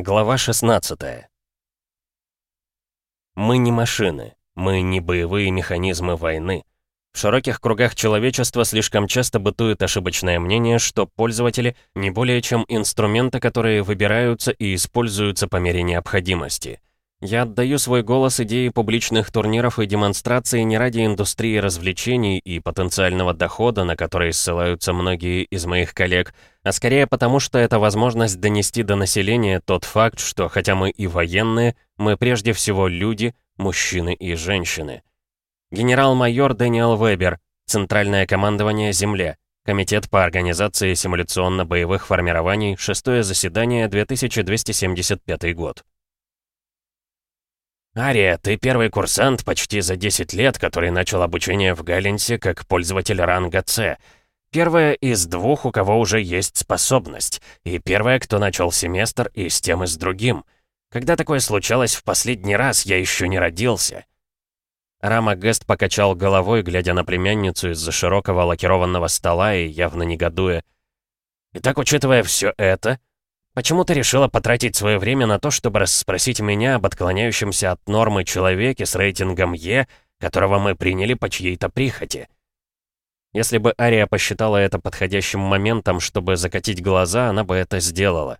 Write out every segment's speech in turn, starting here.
Глава 16 Мы не машины, мы не боевые механизмы войны. В широких кругах человечества слишком часто бытует ошибочное мнение, что пользователи не более чем инструменты, которые выбираются и используются по мере необходимости. Я отдаю свой голос идее публичных турниров и демонстраций не ради индустрии развлечений и потенциального дохода, на который ссылаются многие из моих коллег, а скорее потому, что это возможность донести до населения тот факт, что хотя мы и военные, мы прежде всего люди, мужчины и женщины. Генерал-майор Дэниел Вебер, Центральное командование Земле, Комитет по организации симуляционно-боевых формирований, шестое заседание, 2275 год. «Ария, ты первый курсант почти за 10 лет, который начал обучение в Галленсе как пользователь ранга С. Первая из двух, у кого уже есть способность. И первая, кто начал семестр и с тем и с другим. Когда такое случалось в последний раз, я еще не родился». Рама Гест покачал головой, глядя на племянницу из-за широкого лакированного стола и явно негодуя. «Итак, учитывая все это, Почему ты решила потратить свое время на то, чтобы расспросить меня об отклоняющемся от нормы человеке с рейтингом Е, которого мы приняли по чьей-то прихоти?» Если бы Ария посчитала это подходящим моментом, чтобы закатить глаза, она бы это сделала.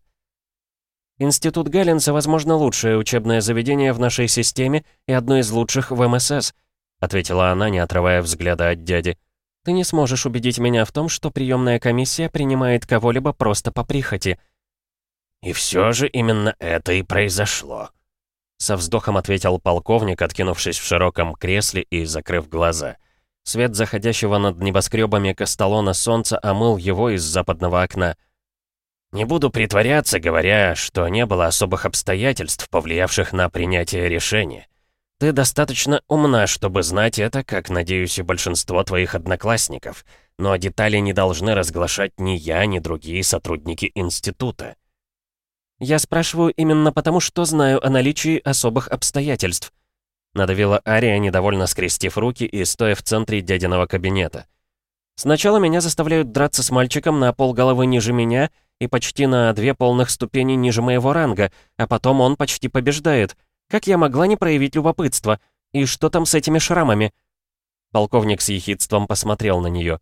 «Институт Галлинса, возможно, лучшее учебное заведение в нашей системе и одно из лучших в МСС», ответила она, не отрывая взгляда от дяди. «Ты не сможешь убедить меня в том, что приемная комиссия принимает кого-либо просто по прихоти. «И все же именно это и произошло», — со вздохом ответил полковник, откинувшись в широком кресле и закрыв глаза. Свет заходящего над небоскребами Костолона солнца омыл его из западного окна. «Не буду притворяться, говоря, что не было особых обстоятельств, повлиявших на принятие решения. Ты достаточно умна, чтобы знать это, как, надеюсь, и большинство твоих одноклассников, но детали не должны разглашать ни я, ни другие сотрудники института». «Я спрашиваю именно потому, что знаю о наличии особых обстоятельств», надавила Ария, недовольно скрестив руки и стоя в центре дядиного кабинета. «Сначала меня заставляют драться с мальчиком на полголовы ниже меня и почти на две полных ступени ниже моего ранга, а потом он почти побеждает. Как я могла не проявить любопытство? И что там с этими шрамами?» Полковник с ехидством посмотрел на нее.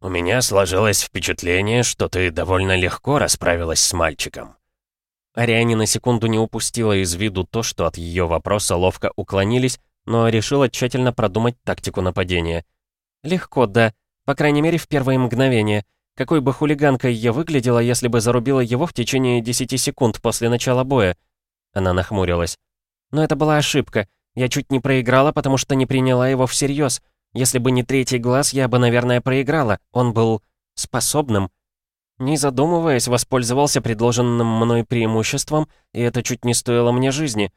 «У меня сложилось впечатление, что ты довольно легко расправилась с мальчиком». Ариане на секунду не упустила из виду то, что от ее вопроса ловко уклонились, но решила тщательно продумать тактику нападения. «Легко, да. По крайней мере, в первые мгновения. Какой бы хулиганкой я выглядела, если бы зарубила его в течение 10 секунд после начала боя?» Она нахмурилась. «Но это была ошибка. Я чуть не проиграла, потому что не приняла его всерьез. Если бы не третий глаз, я бы, наверное, проиграла. Он был способным. Не задумываясь, воспользовался предложенным мной преимуществом, и это чуть не стоило мне жизни.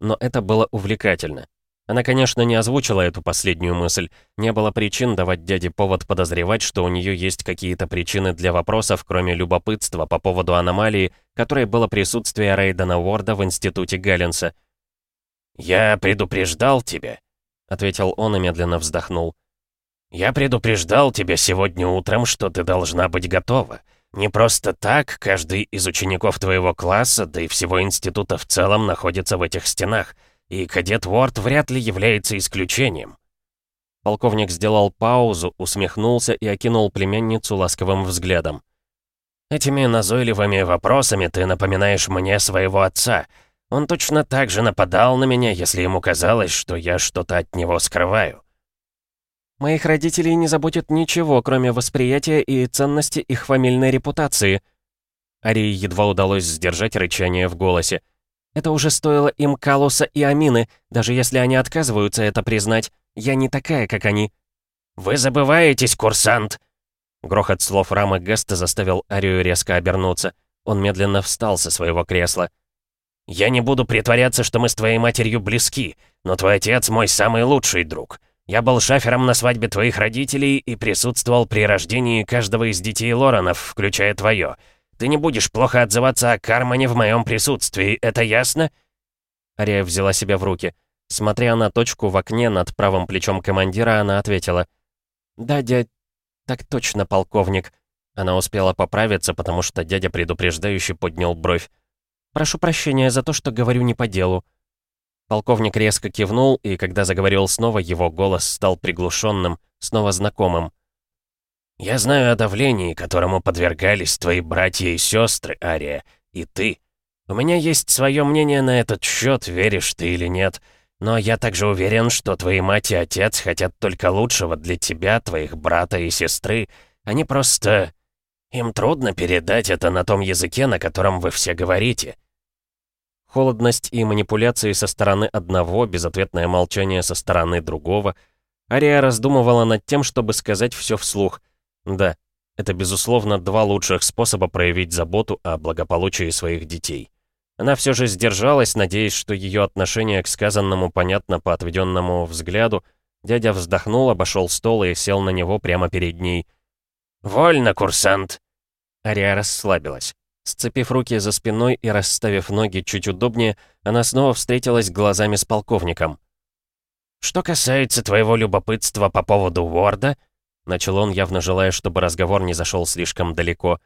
Но это было увлекательно. Она, конечно, не озвучила эту последнюю мысль. Не было причин давать дяде повод подозревать, что у нее есть какие-то причины для вопросов, кроме любопытства по поводу аномалии, которой было присутствие Рейдена Уорда в институте Галленса. «Я предупреждал тебя», — ответил он и медленно вздохнул. «Я предупреждал тебя сегодня утром, что ты должна быть готова. Не просто так каждый из учеников твоего класса, да и всего института в целом, находится в этих стенах, и кадет Уорд вряд ли является исключением». Полковник сделал паузу, усмехнулся и окинул племянницу ласковым взглядом. «Этими назойливыми вопросами ты напоминаешь мне своего отца. Он точно так же нападал на меня, если ему казалось, что я что-то от него скрываю. Моих родителей не заботит ничего, кроме восприятия и ценности их фамильной репутации». Арии едва удалось сдержать рычание в голосе. «Это уже стоило им Калуса и Амины, даже если они отказываются это признать. Я не такая, как они». «Вы забываетесь, курсант!» Грохот слов Рамы Геста заставил Арию резко обернуться. Он медленно встал со своего кресла. «Я не буду притворяться, что мы с твоей матерью близки, но твой отец мой самый лучший друг. Я был шафером на свадьбе твоих родителей и присутствовал при рождении каждого из детей Лоранов, включая твое. Ты не будешь плохо отзываться о Кармане в моем присутствии, это ясно?» Ария взяла себя в руки. Смотря на точку в окне над правым плечом командира, она ответила. «Да, дядь, так точно, полковник». Она успела поправиться, потому что дядя предупреждающе поднял бровь. Прошу прощения за то, что говорю не по делу». Полковник резко кивнул, и когда заговорил снова, его голос стал приглушенным, снова знакомым. «Я знаю о давлении, которому подвергались твои братья и сестры, Ария, и ты. У меня есть свое мнение на этот счет, веришь ты или нет, но я также уверен, что твои мать и отец хотят только лучшего для тебя, твоих брата и сестры. Они просто... Им трудно передать это на том языке, на котором вы все говорите». Холодность и манипуляции со стороны одного, безответное молчание со стороны другого. Ария раздумывала над тем, чтобы сказать все вслух, да, это, безусловно, два лучших способа проявить заботу о благополучии своих детей. Она все же сдержалась, надеясь, что ее отношение к сказанному понятно по отведенному взгляду. Дядя вздохнул, обошел стол и сел на него прямо перед ней. «Вольно, курсант!» Ария расслабилась. Сцепив руки за спиной и расставив ноги чуть удобнее, она снова встретилась глазами с полковником. «Что касается твоего любопытства по поводу Уорда, Начал он, явно желая, чтобы разговор не зашел слишком далеко.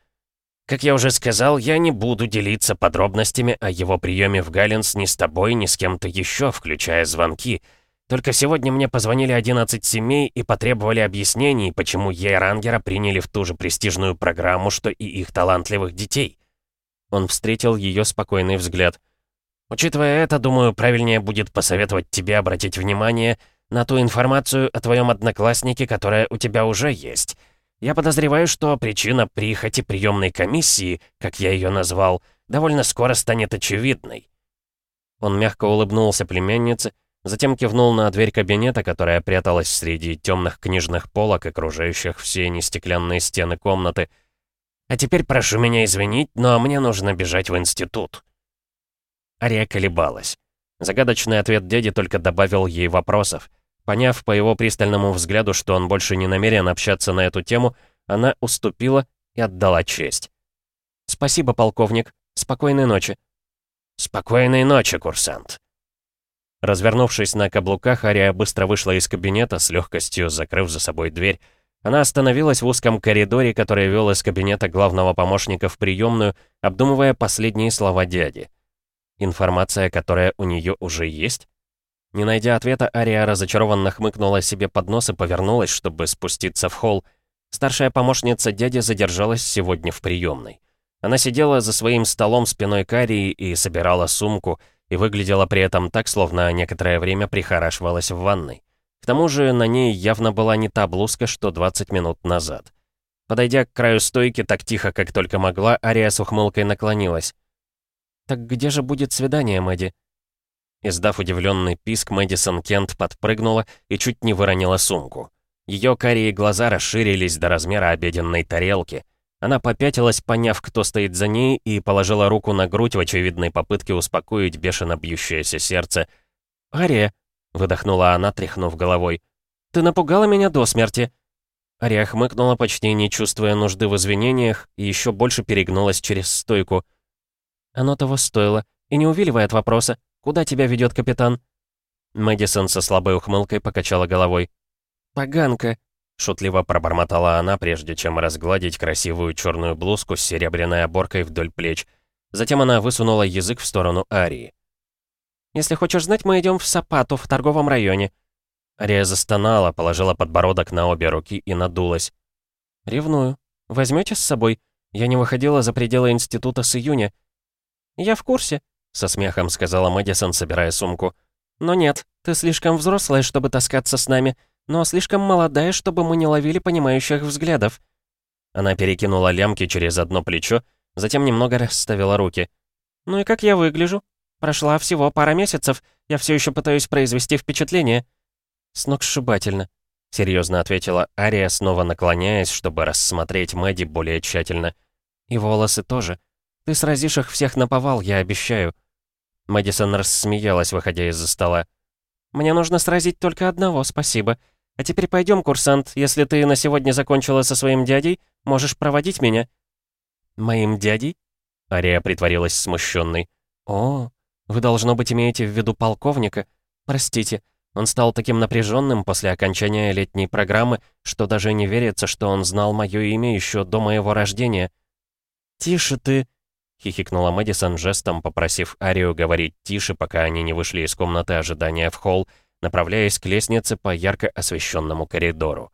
«Как я уже сказал, я не буду делиться подробностями о его приеме в Галлинс ни с тобой, ни с кем-то еще, включая звонки. Только сегодня мне позвонили 11 семей и потребовали объяснений, почему Ейрангера приняли в ту же престижную программу, что и их талантливых детей». Он встретил ее спокойный взгляд. «Учитывая это, думаю, правильнее будет посоветовать тебе обратить внимание на ту информацию о твоем однокласснике, которая у тебя уже есть. Я подозреваю, что причина прихоти приемной комиссии, как я ее назвал, довольно скоро станет очевидной». Он мягко улыбнулся племяннице, затем кивнул на дверь кабинета, которая пряталась среди темных книжных полок, окружающих все нестеклянные стены комнаты. «А теперь прошу меня извинить, но мне нужно бежать в институт». Ария колебалась. Загадочный ответ дяди только добавил ей вопросов. Поняв по его пристальному взгляду, что он больше не намерен общаться на эту тему, она уступила и отдала честь. «Спасибо, полковник. Спокойной ночи». «Спокойной ночи, курсант». Развернувшись на каблуках, Ария быстро вышла из кабинета, с легкостью закрыв за собой дверь. Она остановилась в узком коридоре, который вел из кабинета главного помощника в приемную, обдумывая последние слова дяди. Информация, которая у нее уже есть? Не найдя ответа, Ария разочарованно хмыкнула себе под нос и повернулась, чтобы спуститься в холл. Старшая помощница дяди задержалась сегодня в приемной. Она сидела за своим столом спиной к и собирала сумку, и выглядела при этом так, словно некоторое время прихорашивалась в ванной. К тому же на ней явно была не та блузка, что 20 минут назад. Подойдя к краю стойки так тихо, как только могла, Ария с ухмылкой наклонилась. «Так где же будет свидание, Мэдди?» Издав удивленный писк, Мэдисон Кент подпрыгнула и чуть не выронила сумку. Ее карие глаза расширились до размера обеденной тарелки. Она попятилась, поняв, кто стоит за ней, и положила руку на грудь в очевидной попытке успокоить бешено бьющееся сердце. «Ария!» — выдохнула она, тряхнув головой. «Ты напугала меня до смерти!» Ария хмыкнула, почти не чувствуя нужды в извинениях, и еще больше перегнулась через стойку. «Оно того стоило, и не увиливай от вопроса. Куда тебя ведет капитан?» Мэдисон со слабой ухмылкой покачала головой. «Поганка!» — шутливо пробормотала она, прежде чем разгладить красивую черную блузку с серебряной оборкой вдоль плеч. Затем она высунула язык в сторону Арии. «Если хочешь знать, мы идем в Сапату, в торговом районе». Ария застонала, положила подбородок на обе руки и надулась. «Ревную. Возьмете с собой? Я не выходила за пределы института с июня». «Я в курсе», со смехом сказала Мэдисон, собирая сумку. «Но нет, ты слишком взрослая, чтобы таскаться с нами, но слишком молодая, чтобы мы не ловили понимающих взглядов». Она перекинула лямки через одно плечо, затем немного расставила руки. «Ну и как я выгляжу? Прошла всего пара месяцев, я все еще пытаюсь произвести впечатление». «Сногсшибательно», — серьезно ответила Ария, снова наклоняясь, чтобы рассмотреть Мэдди более тщательно. «И волосы тоже. Ты сразишь их всех на повал, я обещаю». Мэдисон рассмеялась, выходя из-за стола. «Мне нужно сразить только одного, спасибо. А теперь пойдем, курсант, если ты на сегодня закончила со своим дядей, можешь проводить меня». «Моим дядей?» Ария притворилась смущенной. «О, вы, должно быть, имеете в виду полковника. Простите, он стал таким напряженным после окончания летней программы, что даже не верится, что он знал мое имя еще до моего рождения». «Тише ты!» — хихикнула Мэдисон жестом, попросив Арию говорить тише, пока они не вышли из комнаты ожидания в холл, направляясь к лестнице по ярко освещенному коридору.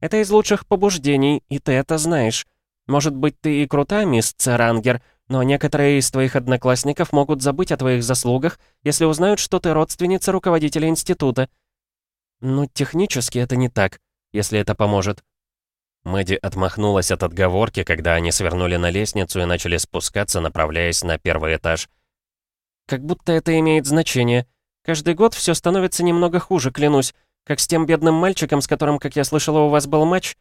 «Это из лучших побуждений, и ты это знаешь. Может быть, ты и крута, мисс Церангер, но некоторые из твоих одноклассников могут забыть о твоих заслугах, если узнают, что ты родственница руководителя института». «Ну, технически это не так, если это поможет», Мэдди отмахнулась от отговорки, когда они свернули на лестницу и начали спускаться, направляясь на первый этаж. «Как будто это имеет значение. Каждый год все становится немного хуже, клянусь. Как с тем бедным мальчиком, с которым, как я слышала, у вас был матч?»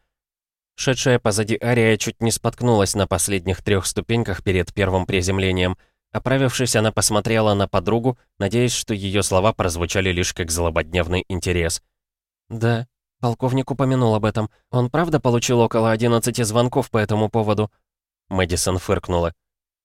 Шедшая позади Ария чуть не споткнулась на последних трех ступеньках перед первым приземлением. Оправившись, она посмотрела на подругу, надеясь, что ее слова прозвучали лишь как злободневный интерес. «Да, Полковник упомянул об этом. Он правда получил около 11 звонков по этому поводу?» Мэдисон фыркнула.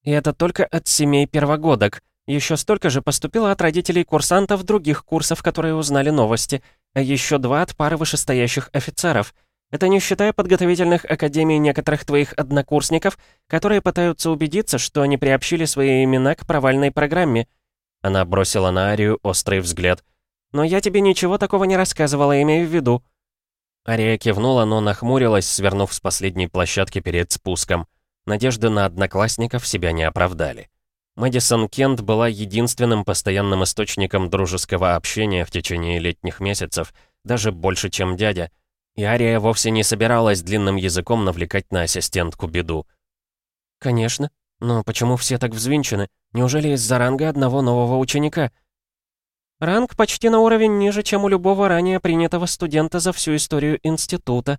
«И это только от семей первогодок. Еще столько же поступило от родителей курсантов других курсов, которые узнали новости, а еще два от пары вышестоящих офицеров. Это не считая подготовительных академий некоторых твоих однокурсников, которые пытаются убедиться, что они приобщили свои имена к провальной программе». Она бросила на Арию острый взгляд. «Но я тебе ничего такого не рассказывала, имею в виду». Ария кивнула, но нахмурилась, свернув с последней площадки перед спуском. Надежды на одноклассников себя не оправдали. Мэдисон Кент была единственным постоянным источником дружеского общения в течение летних месяцев, даже больше, чем дядя. И Ария вовсе не собиралась длинным языком навлекать на ассистентку беду. «Конечно. Но почему все так взвинчены? Неужели из-за ранга одного нового ученика?» Ранг почти на уровень ниже, чем у любого ранее принятого студента за всю историю института.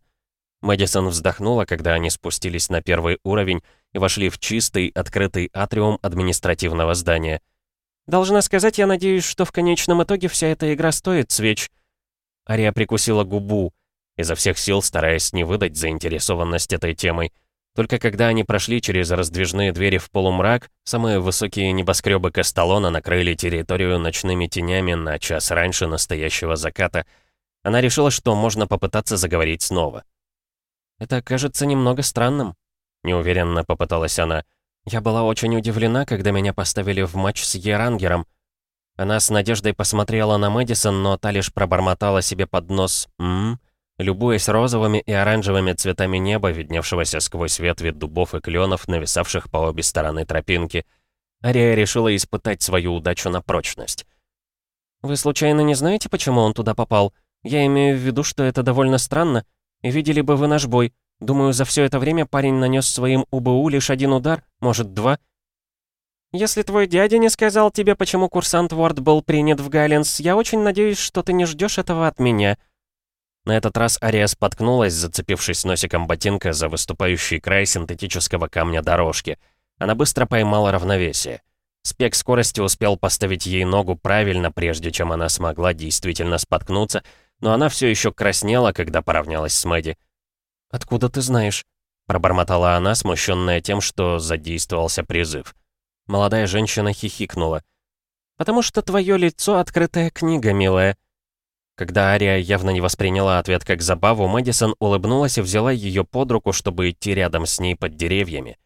Мэдисон вздохнула, когда они спустились на первый уровень и вошли в чистый, открытый атриум административного здания. «Должна сказать, я надеюсь, что в конечном итоге вся эта игра стоит свеч». Ария прикусила губу, изо всех сил стараясь не выдать заинтересованность этой темой. Только когда они прошли через раздвижные двери в полумрак, самые высокие небоскребы Касталона накрыли территорию ночными тенями на час раньше настоящего заката. Она решила, что можно попытаться заговорить снова. «Это кажется немного странным», — неуверенно попыталась она. «Я была очень удивлена, когда меня поставили в матч с Ерангером». Она с надеждой посмотрела на Мэдисон, но та лишь пробормотала себе под нос «М-м», любуясь розовыми и оранжевыми цветами неба, видневшегося сквозь ветви дубов и кленов, нависавших по обе стороны тропинки. Ария решила испытать свою удачу на прочность. «Вы случайно не знаете, почему он туда попал? Я имею в виду, что это довольно странно. Видели бы вы наш бой. Думаю, за все это время парень нанес своим УБУ лишь один удар, может, два». «Если твой дядя не сказал тебе, почему курсант Уорд был принят в Гайленс, я очень надеюсь, что ты не ждешь этого от меня», на этот раз Ария споткнулась, зацепившись носиком ботинка за выступающий край синтетического камня дорожки. Она быстро поймала равновесие. Спек скорости успел поставить ей ногу правильно, прежде чем она смогла действительно споткнуться, но она все еще краснела, когда поравнялась с Мэдди. «Откуда ты знаешь?» — пробормотала она, смущенная тем, что задействовался призыв. Молодая женщина хихикнула. «Потому что твое лицо — открытая книга, милая», когда Ария явно не восприняла ответ как забаву, Мэдисон улыбнулась и взяла ее под руку, чтобы идти рядом с ней под деревьями.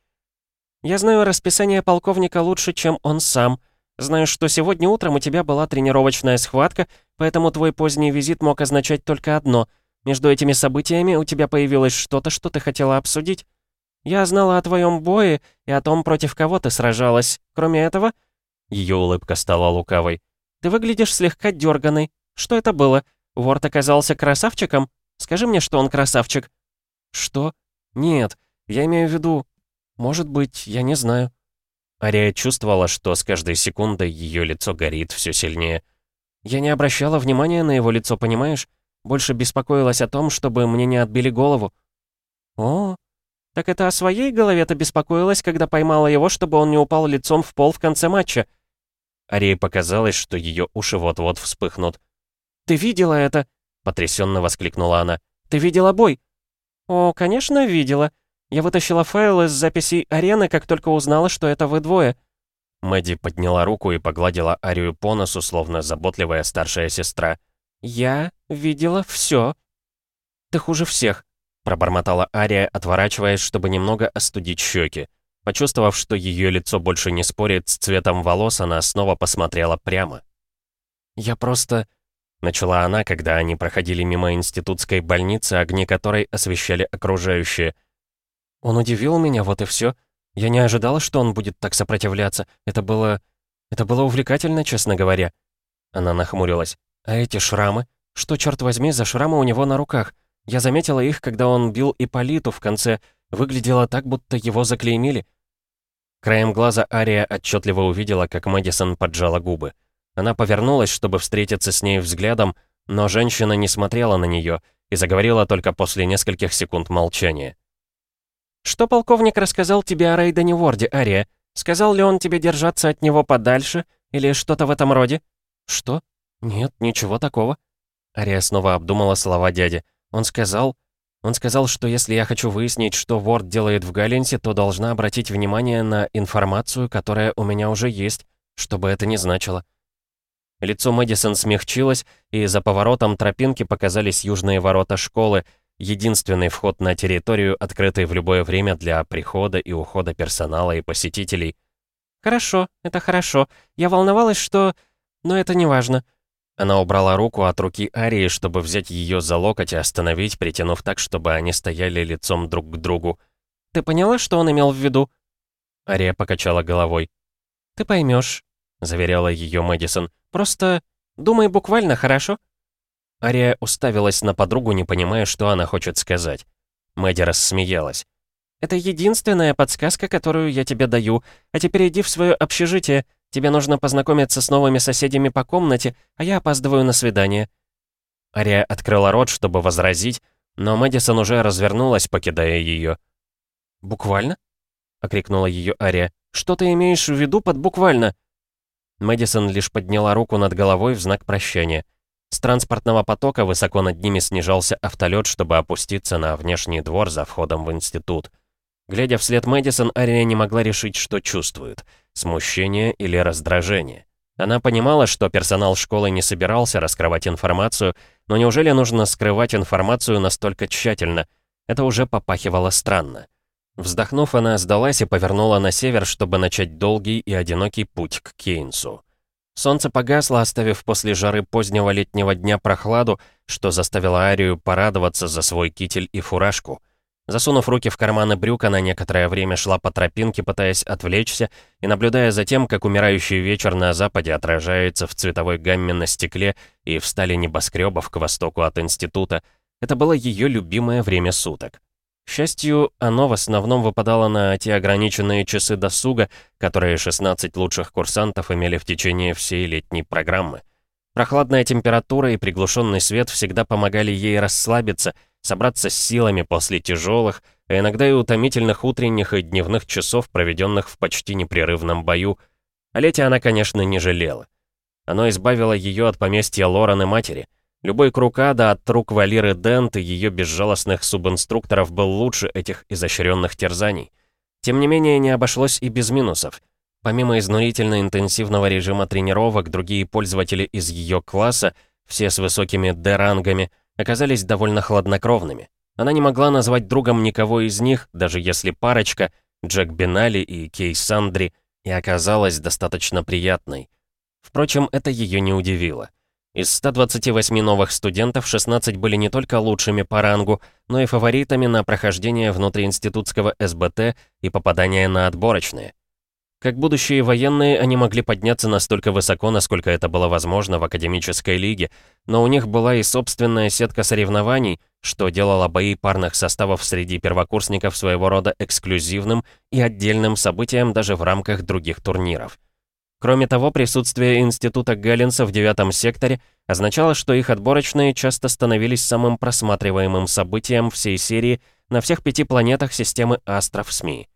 «Я знаю расписание полковника лучше, чем он сам. Знаю, что сегодня утром у тебя была тренировочная схватка, поэтому твой поздний визит мог означать только одно. Между этими событиями у тебя появилось что-то, что ты хотела обсудить. Я знала о твоем бое и о том, против кого ты сражалась. Кроме этого...» Ее улыбка стала лукавой. «Ты выглядишь слегка дерганой, что это было? Ворд оказался красавчиком? Скажи мне, что он красавчик». «Что? Нет, я имею в виду... Может быть, я не знаю». Ария чувствовала, что с каждой секундой ее лицо горит все сильнее. «Я не обращала внимания на его лицо, понимаешь? Больше беспокоилась о том, чтобы мне не отбили голову». «О, так это о своей голове ты беспокоилась, когда поймала его, чтобы он не упал лицом в пол в конце матча?» Арии показалось, что ее уши вот-вот вспыхнут. «Ты видела это?» — потрясенно воскликнула она. «Ты видела бой?» «О, конечно, видела. Я вытащила файл из записей арены, как только узнала, что это вы двое». Мэдди подняла руку и погладила Арию по носу, словно заботливая старшая сестра. «Я видела все. «Ты хуже всех», — пробормотала Ария, отворачиваясь, чтобы немного остудить щеки. Почувствовав, что ее лицо больше не спорит с цветом волос, она снова посмотрела прямо. «Я просто...» — начала она, когда они проходили мимо институтской больницы, огни которой освещали окружающие. «Он удивил меня, вот и все. Я не ожидала, что он будет так сопротивляться. Это было... это было увлекательно, честно говоря». Она нахмурилась. «А эти шрамы? Что, черт возьми, за шрамы у него на руках? Я заметила их, когда он бил Иполиту в конце. Выглядело так, будто его заклеймили». Краем глаза Ария отчетливо увидела, как Мэдисон поджала губы. Она повернулась, чтобы встретиться с ней взглядом, но женщина не смотрела на нее и заговорила только после нескольких секунд молчания. «Что полковник рассказал тебе о Рейдене Ворде, Ария? Сказал ли он тебе держаться от него подальше или что-то в этом роде?» «Что? Нет, ничего такого». Ария снова обдумала слова дяди. Он сказал... Он сказал, что если я хочу выяснить, что Ворд делает в Галленсе, то должна обратить внимание на информацию, которая у меня уже есть, что бы это ни значило. Лицо Мэдисон смягчилось, и за поворотом тропинки показались южные ворота школы, единственный вход на территорию, открытый в любое время для прихода и ухода персонала и посетителей. «Хорошо, это хорошо. Я волновалась, что... Но это не важно. Она убрала руку от руки Арии, чтобы взять ее за локоть и остановить, притянув так, чтобы они стояли лицом друг к другу. «Ты поняла, что он имел в виду?» Ария покачала головой. «Ты поймешь», — заверяла ее Мэдисон. «Просто думай буквально, хорошо?» Ария уставилась на подругу, не понимая, что она хочет сказать. Мэдди рассмеялась. «Это единственная подсказка, которую я тебе даю. А теперь иди в свое общежитие. Тебе нужно познакомиться с новыми соседями по комнате, а я опаздываю на свидание». Ария открыла рот, чтобы возразить, но Мэдисон уже развернулась, покидая ее. «Буквально?» — окрикнула ее Ария. «Что ты имеешь в виду под «буквально»?» Мэдисон лишь подняла руку над головой в знак прощания. С транспортного потока высоко над ними снижался автолет, чтобы опуститься на внешний двор за входом в институт. Глядя вслед Мэдисон, Ария не могла решить, что чувствует — смущение или раздражение. Она понимала, что персонал школы не собирался раскрывать информацию, но неужели нужно скрывать информацию настолько тщательно? Это уже попахивало странно. Вздохнув, она сдалась и повернула на север, чтобы начать долгий и одинокий путь к Кейнсу. Солнце погасло, оставив после жары позднего летнего дня прохладу, что заставило Арию порадоваться за свой китель и фуражку — Засунув руки в карманы брюк, она некоторое время шла по тропинке, пытаясь отвлечься, и наблюдая за тем, как умирающий вечер на западе отражается в цветовой гамме на стекле и в стали небоскребов к востоку от института, это было ее любимое время суток. К счастью, оно в основном выпадало на те ограниченные часы досуга, которые 16 лучших курсантов имели в течение всей летней программы. Прохладная температура и приглушенный свет всегда помогали ей расслабиться — собраться с силами после тяжелых, а иногда и утомительных утренних и дневных часов, проведенных в почти непрерывном бою. О лете она, конечно, не жалела. Оно избавило ее от поместья Лорен и матери. Любой крукада от рук Валиры Дент и ее безжалостных субинструкторов был лучше этих изощренных терзаний. Тем не менее, не обошлось и без минусов. Помимо изнурительно интенсивного режима тренировок, другие пользователи из ее класса, все с высокими D-рангами, оказались довольно хладнокровными. Она не могла назвать другом никого из них, даже если парочка, Джек Бенали и Кей Сандри, и оказалась достаточно приятной. Впрочем, это ее не удивило. Из 128 новых студентов 16 были не только лучшими по рангу, но и фаворитами на прохождение внутриинститутского СБТ и попадание на отборочные. Как будущие военные, они могли подняться настолько высоко, насколько это было возможно в академической лиге, но у них была и собственная сетка соревнований, что делало бои парных составов среди первокурсников своего рода эксклюзивным и отдельным событием даже в рамках других турниров. Кроме того, присутствие Института Галлинса в девятом секторе означало, что их отборочные часто становились самым просматриваемым событием всей серии на всех пяти планетах системы Астров СМИ.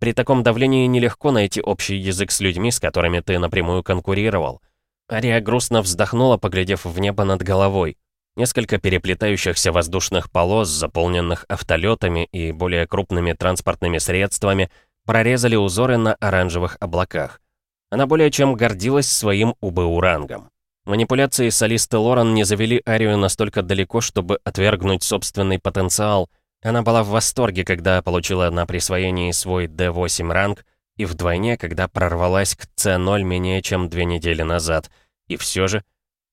При таком давлении нелегко найти общий язык с людьми, с которыми ты напрямую конкурировал. Ария грустно вздохнула, поглядев в небо над головой. Несколько переплетающихся воздушных полос, заполненных автолетами и более крупными транспортными средствами, прорезали узоры на оранжевых облаках. Она более чем гордилась своим УБУ-рангом. Манипуляции солисты Лорен не завели Арию настолько далеко, чтобы отвергнуть собственный потенциал, Она была в восторге, когда получила на присвоении свой D8 ранг, и вдвойне, когда прорвалась к C0 менее чем две недели назад. И все же...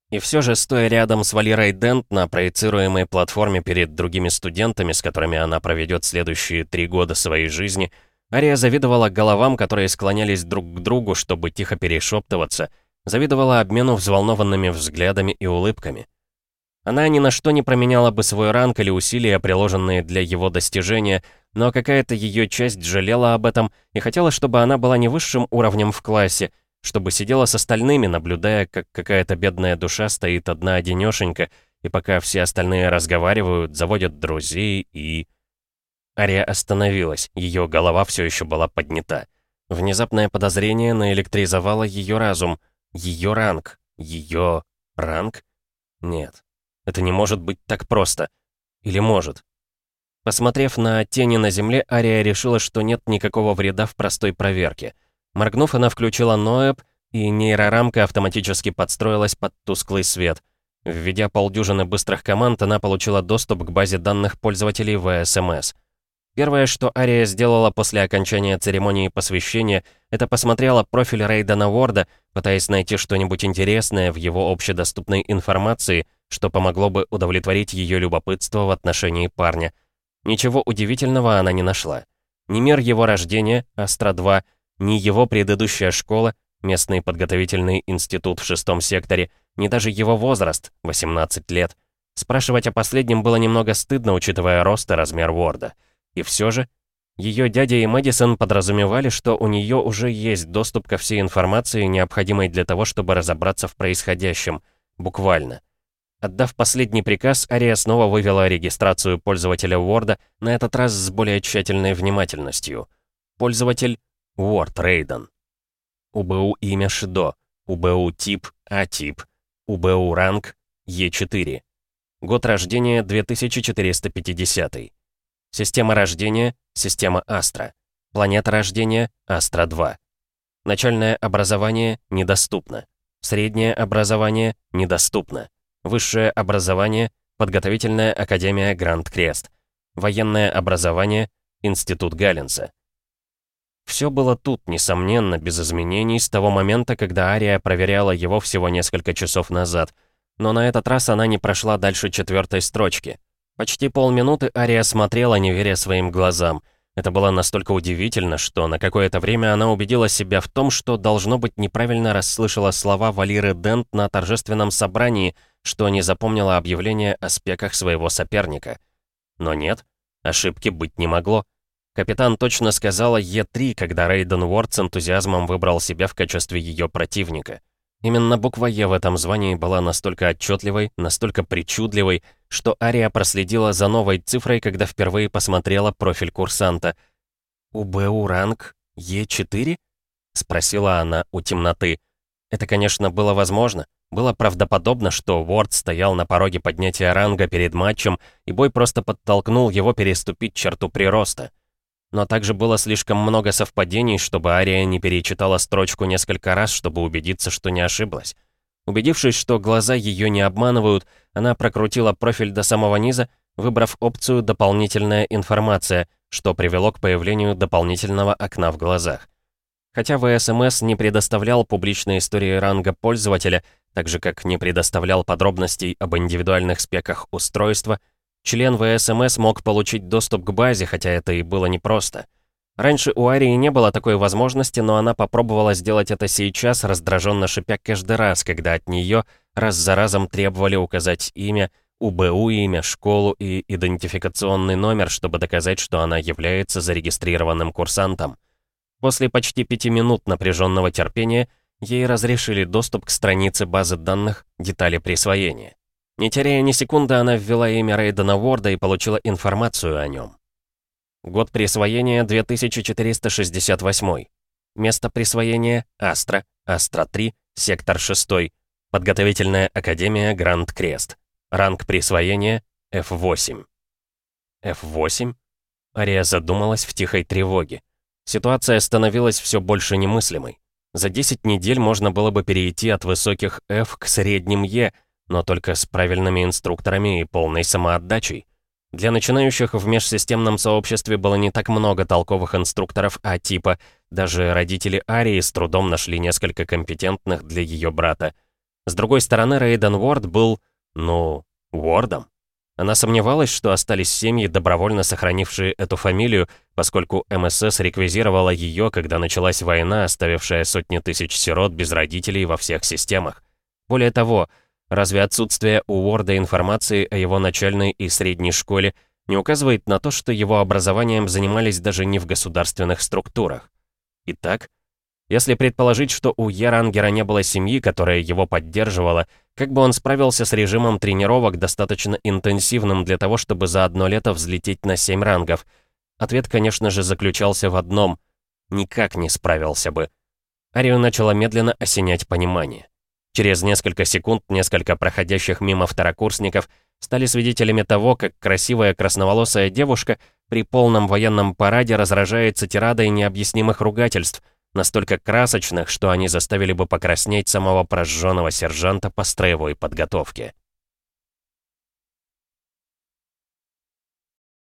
И все же, стоя рядом с Валерой Дент на проецируемой платформе перед другими студентами, с которыми она проведет следующие три года своей жизни, Ария завидовала головам, которые склонялись друг к другу, чтобы тихо перешептываться, завидовала обмену взволнованными взглядами и улыбками. Она ни на что не променяла бы свой ранг или усилия, приложенные для его достижения, но какая-то ее часть жалела об этом и хотела, чтобы она была не высшим уровнем в классе, чтобы сидела с остальными, наблюдая, как какая-то бедная душа стоит одна-одинешенька, и пока все остальные разговаривают, заводят друзей и... Ария остановилась, ее голова все еще была поднята. Внезапное подозрение наэлектризовало ее разум. Ее ранг. Ее ранг? Нет. Это не может быть так просто. Или может? Посмотрев на тени на земле, Ария решила, что нет никакого вреда в простой проверке. Моргнув, она включила Ноэб, и нейрорамка автоматически подстроилась под тусклый свет. Введя полдюжины быстрых команд, она получила доступ к базе данных пользователей ВСМС. Первое, что Ария сделала после окончания церемонии посвящения, это посмотрела профиль Рейдена Уорда, пытаясь найти что-нибудь интересное в его общедоступной информации, что помогло бы удовлетворить ее любопытство в отношении парня. Ничего удивительного она не нашла. Ни мир его рождения, Астра-2, ни его предыдущая школа, местный подготовительный институт в шестом секторе, ни даже его возраст, 18 лет. Спрашивать о последнем было немного стыдно, учитывая рост и размер Уорда. И все же, ее дядя и Мэдисон подразумевали, что у нее уже есть доступ ко всей информации, необходимой для того, чтобы разобраться в происходящем. Буквально. Отдав последний приказ, Ария снова вывела регистрацию пользователя Word, на этот раз с более тщательной внимательностью. Пользователь Word Рейден. УБУ имя Шидо. УБУ тип А-тип. УБУ ранг Е4. Год рождения 2450. Система рождения — система Астра. Планета рождения — Астра-2. Начальное образование — недоступно. Среднее образование — недоступно. Высшее образование — подготовительная академия Гранд Крест. Военное образование — Институт Галлинса. Все было тут, несомненно, без изменений с того момента, когда Ария проверяла его всего несколько часов назад. Но на этот раз она не прошла дальше четвертой строчки — Почти полминуты Ария смотрела, не веря своим глазам. Это было настолько удивительно, что на какое-то время она убедила себя в том, что, должно быть, неправильно расслышала слова Валиры Дент на торжественном собрании, что не запомнила объявление о спеках своего соперника. Но нет, ошибки быть не могло. Капитан точно сказала Е3, когда Рейден Уорд с энтузиазмом выбрал себя в качестве ее противника. Именно буква «Е» в этом звании была настолько отчетливой, настолько причудливой, что Ария проследила за новой цифрой, когда впервые посмотрела профиль курсанта. «УБУ ранг Е4?» — спросила она у темноты. Это, конечно, было возможно. Было правдоподобно, что Уорд стоял на пороге поднятия ранга перед матчем, и бой просто подтолкнул его переступить черту прироста. Но также было слишком много совпадений, чтобы Ария не перечитала строчку несколько раз, чтобы убедиться, что не ошиблась. Убедившись, что глаза ее не обманывают, она прокрутила профиль до самого низа, выбрав опцию «Дополнительная информация», что привело к появлению дополнительного окна в глазах. Хотя ВСМС не предоставлял публичной истории ранга пользователя, так же как не предоставлял подробностей об индивидуальных спеках устройства, Член ВСМС мог получить доступ к базе, хотя это и было непросто. Раньше у Арии не было такой возможности, но она попробовала сделать это сейчас, раздраженно шипя каждый раз, когда от нее раз за разом требовали указать имя, УБУ имя, школу и идентификационный номер, чтобы доказать, что она является зарегистрированным курсантом. После почти пяти минут напряженного терпения ей разрешили доступ к странице базы данных «Детали присвоения». Не теряя ни секунды, она ввела имя Рейдена Уорда и получила информацию о нем. Год присвоения 2468. Место присвоения Астра, Астра-3, сектор 6. Подготовительная академия Гранд Крест. Ранг присвоения F8. F8? Ария задумалась в тихой тревоге. Ситуация становилась все больше немыслимой. За 10 недель можно было бы перейти от высоких F к средним Е, но только с правильными инструкторами и полной самоотдачей. Для начинающих в межсистемном сообществе было не так много толковых инструкторов А-типа, даже родители Арии с трудом нашли несколько компетентных для ее брата. С другой стороны, Рейден Уорд был, ну, Уордом. Она сомневалась, что остались семьи, добровольно сохранившие эту фамилию, поскольку МСС реквизировала ее, когда началась война, оставившая сотни тысяч сирот без родителей во всех системах. Более того, разве отсутствие у Уорда информации о его начальной и средней школе не указывает на то, что его образованием занимались даже не в государственных структурах? Итак, если предположить, что у Ярангера не было семьи, которая его поддерживала, как бы он справился с режимом тренировок, достаточно интенсивным для того, чтобы за одно лето взлететь на 7 рангов? Ответ, конечно же, заключался в одном — никак не справился бы. Арию начало медленно осенять понимание. Через несколько секунд несколько проходящих мимо второкурсников стали свидетелями того, как красивая красноволосая девушка при полном военном параде разражается тирадой необъяснимых ругательств — настолько красочных, что они заставили бы покраснеть самого прожженного сержанта по строевой подготовке.